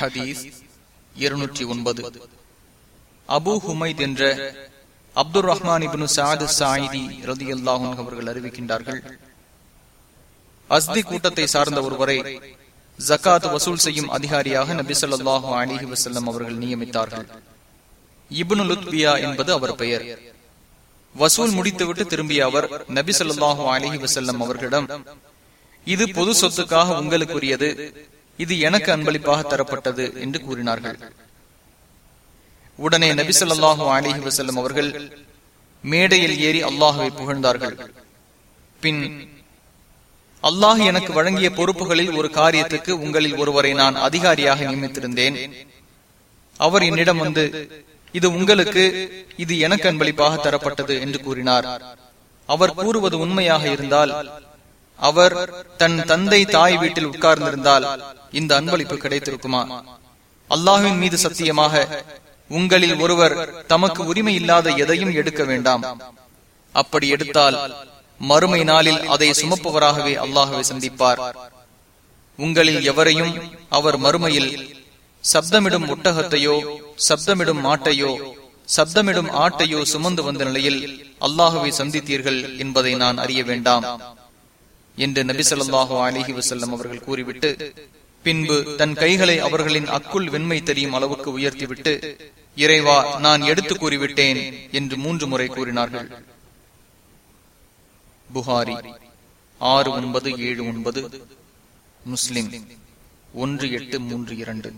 ஹதீஸ் இருநூற்றி ஒன்பது. அபு ஹுமைத் என்ற அப்துல் ரஹ்மான் இபின் சாது சாயிதி ரதி அல்லாஹும் அவர்கள் அறிவிக்கின்றார்கள் அஸ்தி கூட்டத்தை சார்ந்த ஒருவரை ஜக்காத் வசூல் செய்யும் அதிகாரியாக நபி சொல்லாஹு அலிஹி வசல்லம் அவர்கள் நியமித்தார்கள். இபுனு லுத்பியா என்பது அவர் பெயர். வசூல் முடித்துவிட்டு திரும்பிய அவர் நபி சொல்லாஹு அலிஹி வசல்லம் அவர்களிடம் இது பொது சொத்துக்காக உங்களுக்குரியது. இது எனக்கு அன்பளிப்பாக தரப்பட்டது என்று கூறினார்கள். உடனே நபி சொல்லாஹு அலிஹி வசல்லம் அவர்கள் மேடையில் ஏறி அல்லாஹுவை புகழ்ந்தார்கள். பின் அல்லாஹ் எனக்கு வழங்கிய பொறுப்புகளில் ஒரு காரியத்துக்கு உங்களில் ஒருவரை நான் அதிகாரியாக நியமித்திருந்தேன். அவர் என்னிடம் வந்து இது உங்களுக்கு இது எனக்கு அன்பளிப்பாக தரப்பட்டது என்று கூறினார். அவர் கூறுவது உண்மையாக இருந்தால் அவர் தன் தந்தை தாய் வீட்டில் உட்கார்ந்திருந்தால் இந்த அன்பளிப்பு கிடைத்திருக்குமா? அல்லாஹின் மீது சத்தியமாக உங்களில் ஒருவர் தமக்கு உரிமை இல்லாத எதையும் எடுக்க வேண்டாம். அப்படி எடுத்தால் மறுமை நாளில் அதை சுமப்பவராகவே அல்லாஹுவை சந்திப்பார். உங்களில் எவரையும் அவர் மறுமையில் சப்தமிடும் ஒட்டகத்தையோ சப்தமிடும் மாட்டையோ சப்தமிடும் ஆட்டையோ சுமந்து வந்த நிலையில் அல்லாஹுவை சந்தித்தீர்கள் என்பதை நான் அறிய வேண்டாம். என்று நபி சொல்லாஹு அலிஹி வசல்லம் அவர்கள் கூறிவிட்டு பின்பு தன் கைகளை அவர்களின் அக்குள் வெண்மை தெரியும் அளவுக்கு உயர்த்திவிட்டு இறைவா நான் எடுத்து கூறிவிட்டேன் என்று மூன்று முறை கூறினார்கள். புகாரி ஆறு ஒன்பது ஏழு ஒன்பது முஸ்லிம் ஒன்று எட்டு மூன்று இரண்டு.